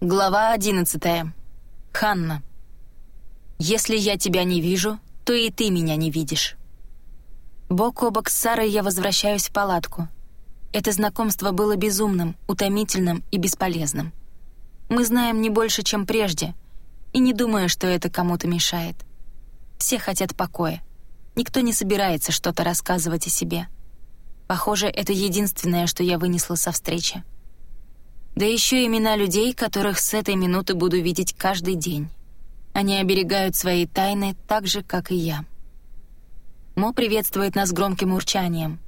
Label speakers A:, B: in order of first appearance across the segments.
A: Глава одиннадцатая. Ханна. «Если я тебя не вижу, то и ты меня не видишь». Бок о бок с Сарой я возвращаюсь в палатку. Это знакомство было безумным, утомительным и бесполезным. Мы знаем не больше, чем прежде, и не думаю, что это кому-то мешает. Все хотят покоя. Никто не собирается что-то рассказывать о себе. Похоже, это единственное, что я вынесла со встречи. Да еще имена людей, которых с этой минуты буду видеть каждый день. Они оберегают свои тайны так же, как и я. Мо приветствует нас громким урчанием.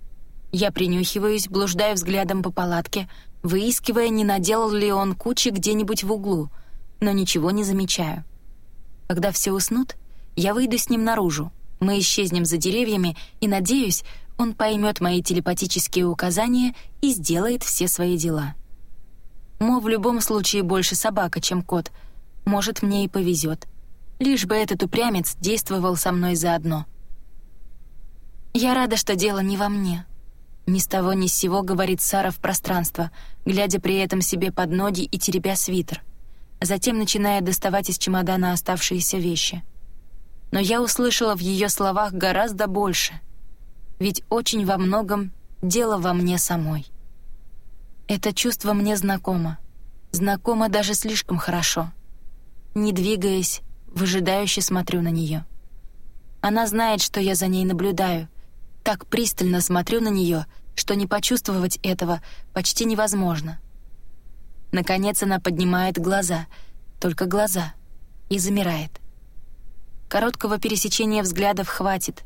A: Я принюхиваюсь, блуждаю взглядом по палатке, выискивая, не наделал ли он кучи где-нибудь в углу, но ничего не замечаю. Когда все уснут, я выйду с ним наружу. Мы исчезнем за деревьями, и, надеюсь, он поймет мои телепатические указания и сделает все свои дела. Мо в любом случае больше собака, чем кот. Может, мне и повезет. Лишь бы этот упрямец действовал со мной заодно. «Я рада, что дело не во мне», — ни с того ни с сего говорит Сара в пространство, глядя при этом себе под ноги и теребя свитер. Затем начинает доставать из чемодана оставшиеся вещи. Но я услышала в ее словах гораздо больше. Ведь очень во многом дело во мне самой. Это чувство мне знакомо. Знакомо даже слишком хорошо. Не двигаясь, выжидающе смотрю на нее. Она знает, что я за ней наблюдаю. Так пристально смотрю на нее, что не почувствовать этого почти невозможно. Наконец она поднимает глаза, только глаза, и замирает. Короткого пересечения взглядов хватит.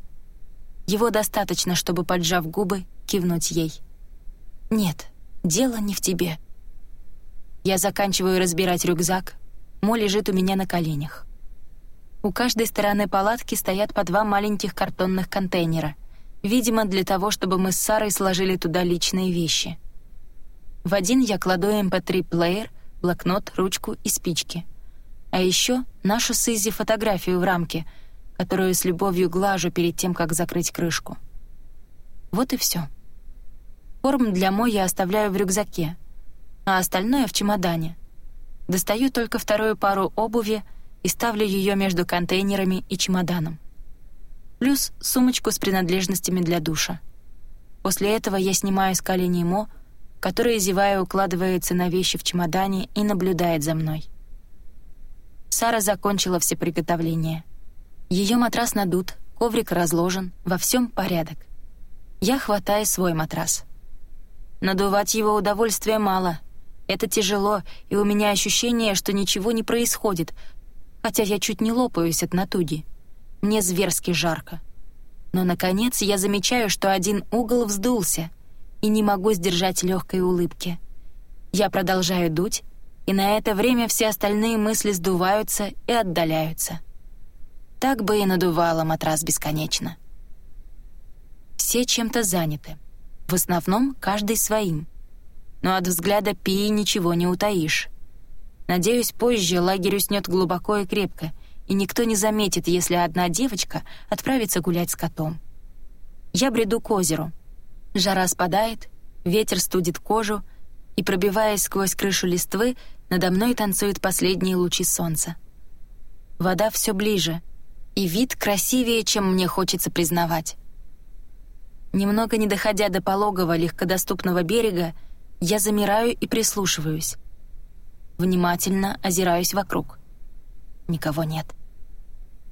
A: Его достаточно, чтобы, поджав губы, кивнуть ей. «Нет», Дело не в тебе. Я заканчиваю разбирать рюкзак. Мо лежит у меня на коленях. У каждой стороны палатки стоят по два маленьких картонных контейнера. Видимо, для того, чтобы мы с Сарой сложили туда личные вещи. В один я кладу MP3-плеер, эм блокнот, ручку и спички. А еще нашу с Изи фотографию в рамке, которую с любовью глажу перед тем, как закрыть крышку. Вот и все. Корм для Мо я оставляю в рюкзаке, а остальное — в чемодане. Достаю только вторую пару обуви и ставлю ее между контейнерами и чемоданом. Плюс сумочку с принадлежностями для душа. После этого я снимаю с коленей Мо, которая, зевая, укладывается на вещи в чемодане и наблюдает за мной. Сара закончила все приготовления. Ее матрас надут, коврик разложен, во всем порядок. Я хватаю свой матрас — Надувать его удовольствия мало. Это тяжело, и у меня ощущение, что ничего не происходит, хотя я чуть не лопаюсь от натуги. Мне зверски жарко. Но, наконец, я замечаю, что один угол вздулся, и не могу сдержать легкой улыбки. Я продолжаю дуть, и на это время все остальные мысли сдуваются и отдаляются. Так бы и надувала матрас бесконечно. Все чем-то заняты. В основном каждый своим. Но от взгляда Пии ничего не утаишь. Надеюсь, позже лагерь уснет глубоко и крепко, и никто не заметит, если одна девочка отправится гулять с котом. Я бреду к озеру. Жара спадает, ветер студит кожу, и, пробиваясь сквозь крышу листвы, надо мной танцуют последние лучи солнца. Вода все ближе, и вид красивее, чем мне хочется признавать. Немного не доходя до пологого легкодоступного берега, я замираю и прислушиваюсь. Внимательно озираюсь вокруг. Никого нет.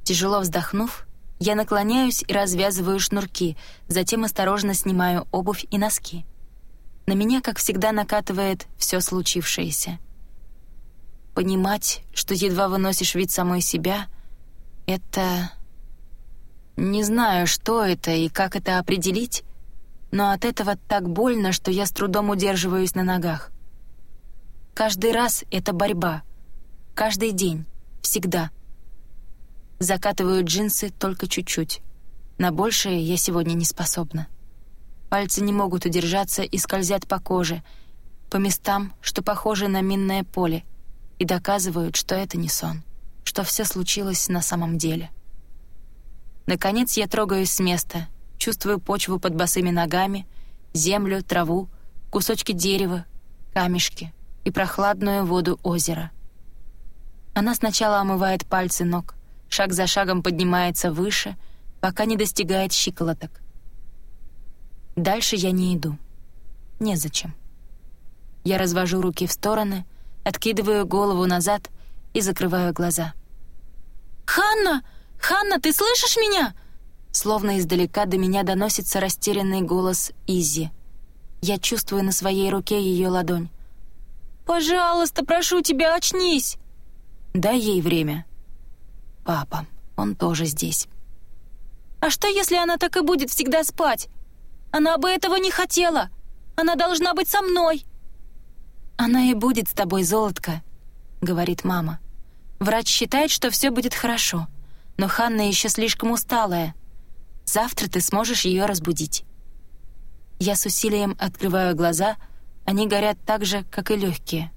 A: Тяжело вздохнув, я наклоняюсь и развязываю шнурки, затем осторожно снимаю обувь и носки. На меня, как всегда, накатывает все случившееся. Понимать, что едва выносишь вид самой себя — это не знаю, что это и как это определить, но от этого так больно, что я с трудом удерживаюсь на ногах. Каждый раз это борьба. Каждый день. Всегда. Закатываю джинсы только чуть-чуть. На большее я сегодня не способна. Пальцы не могут удержаться и скользят по коже, по местам, что похоже на минное поле, и доказывают, что это не сон, что все случилось на самом деле. Наконец я трогаюсь с места, чувствую почву под босыми ногами, землю, траву, кусочки дерева, камешки и прохладную воду озера. Она сначала омывает пальцы ног, шаг за шагом поднимается выше, пока не достигает щиколоток. Дальше я не иду. Незачем. Я развожу руки в стороны, откидываю голову назад и закрываю глаза. «Ханна! Ханна, ты слышишь меня?» Словно издалека до меня доносится растерянный голос Изи. Я чувствую на своей руке ее ладонь. «Пожалуйста, прошу тебя, очнись!» «Дай ей время». «Папа, он тоже здесь». «А что, если она так и будет всегда спать? Она бы этого не хотела. Она должна быть со мной». «Она и будет с тобой, золотко», — говорит мама. «Врач считает, что все будет хорошо, но Ханна еще слишком усталая. Завтра ты сможешь ее разбудить». Я с усилием открываю глаза, они горят так же, как и легкие.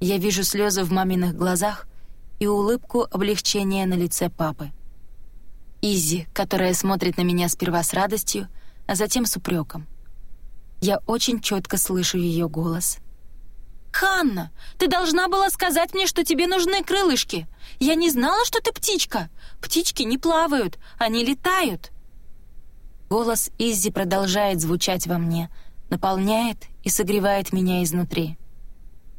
A: Я вижу слезы в маминых глазах и улыбку облегчения на лице папы. Изи, которая смотрит на меня сперва с радостью, а затем с упреком. Я очень четко слышу ее голос. «Ханна, ты должна была сказать мне, что тебе нужны крылышки. Я не знала, что ты птичка. Птички не плавают, они летают». Голос Иззи продолжает звучать во мне, наполняет и согревает меня изнутри.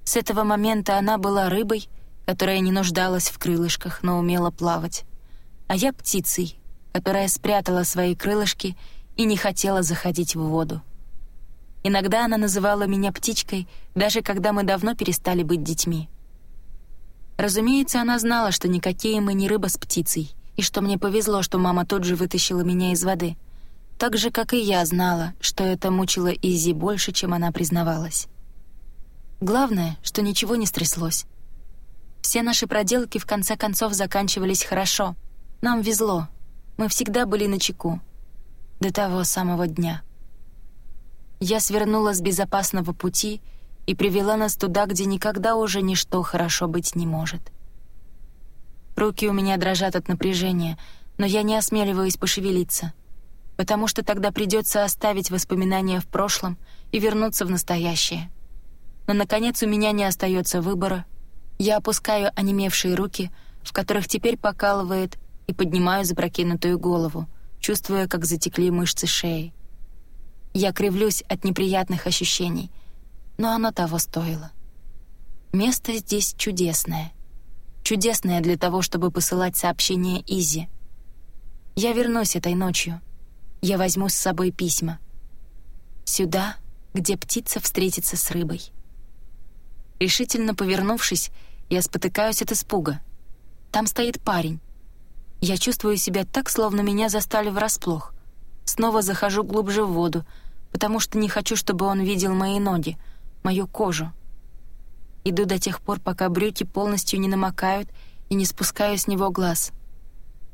A: С этого момента она была рыбой, которая не нуждалась в крылышках, но умела плавать. А я птицей, которая спрятала свои крылышки и не хотела заходить в воду. Иногда она называла меня птичкой, даже когда мы давно перестали быть детьми. Разумеется, она знала, что никакие мы не рыба с птицей, и что мне повезло, что мама тут же вытащила меня из воды — так же, как и я знала, что это мучило Изи больше, чем она признавалась. Главное, что ничего не стряслось. Все наши проделки в конце концов заканчивались хорошо. Нам везло. Мы всегда были на чеку. До того самого дня. Я свернула с безопасного пути и привела нас туда, где никогда уже ничто хорошо быть не может. Руки у меня дрожат от напряжения, но я не осмеливаюсь пошевелиться — потому что тогда придется оставить воспоминания в прошлом и вернуться в настоящее. Но, наконец, у меня не остается выбора. Я опускаю онемевшие руки, в которых теперь покалывает, и поднимаю запрокинутую голову, чувствуя, как затекли мышцы шеи. Я кривлюсь от неприятных ощущений, но оно того стоило. Место здесь чудесное. Чудесное для того, чтобы посылать сообщения Изи. Я вернусь этой ночью — я возьму с собой письма. Сюда, где птица встретится с рыбой. Решительно повернувшись, я спотыкаюсь от испуга. Там стоит парень. Я чувствую себя так, словно меня застали врасплох. Снова захожу глубже в воду, потому что не хочу, чтобы он видел мои ноги, мою кожу. Иду до тех пор, пока брюки полностью не намокают и не спускаю с него глаз —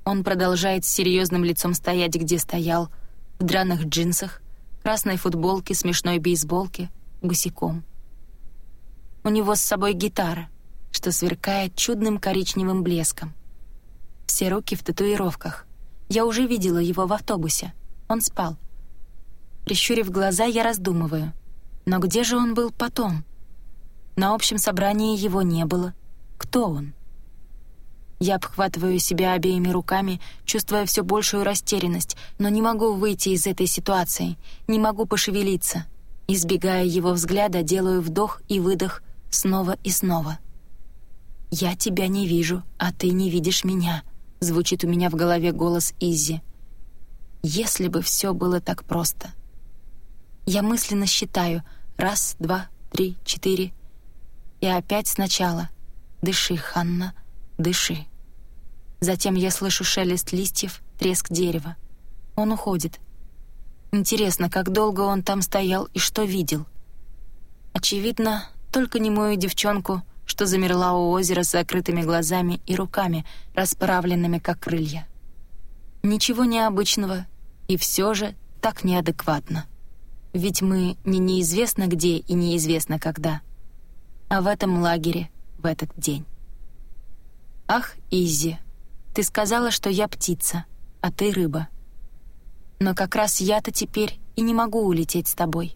A: он продолжает с серьезным лицом стоять, где стоял, в драных джинсах, красной футболке, смешной бейсболке, босиком. У него с собой гитара, что сверкает чудным коричневым блеском. Все руки в татуировках. Я уже видела его в автобусе. Он спал. Прищурив глаза, я раздумываю. Но где же он был потом? На общем собрании его не было. Кто он? Я обхватываю себя обеими руками, чувствуя все большую растерянность, но не могу выйти из этой ситуации, не могу пошевелиться. Избегая его взгляда, делаю вдох и выдох снова и снова. «Я тебя не вижу, а ты не видишь меня», — звучит у меня в голове голос Изи. «Если бы все было так просто». Я мысленно считаю «раз, два, три, четыре». И опять сначала «Дыши, Ханна», Дыши. Затем я слышу шелест листьев, треск дерева. Он уходит. Интересно, как долго он там стоял и что видел? Очевидно, только не мою девчонку, что замерла у озера с закрытыми глазами и руками, расправленными как крылья. Ничего необычного, и все же так неадекватно. Ведь мы не неизвестно где и неизвестно когда, а в этом лагере в этот день. «Ах, Изи, ты сказала, что я птица, а ты рыба. Но как раз я-то теперь и не могу улететь с тобой.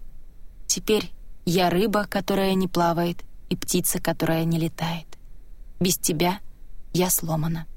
A: Теперь я рыба, которая не плавает, и птица, которая не летает. Без тебя Я сломана.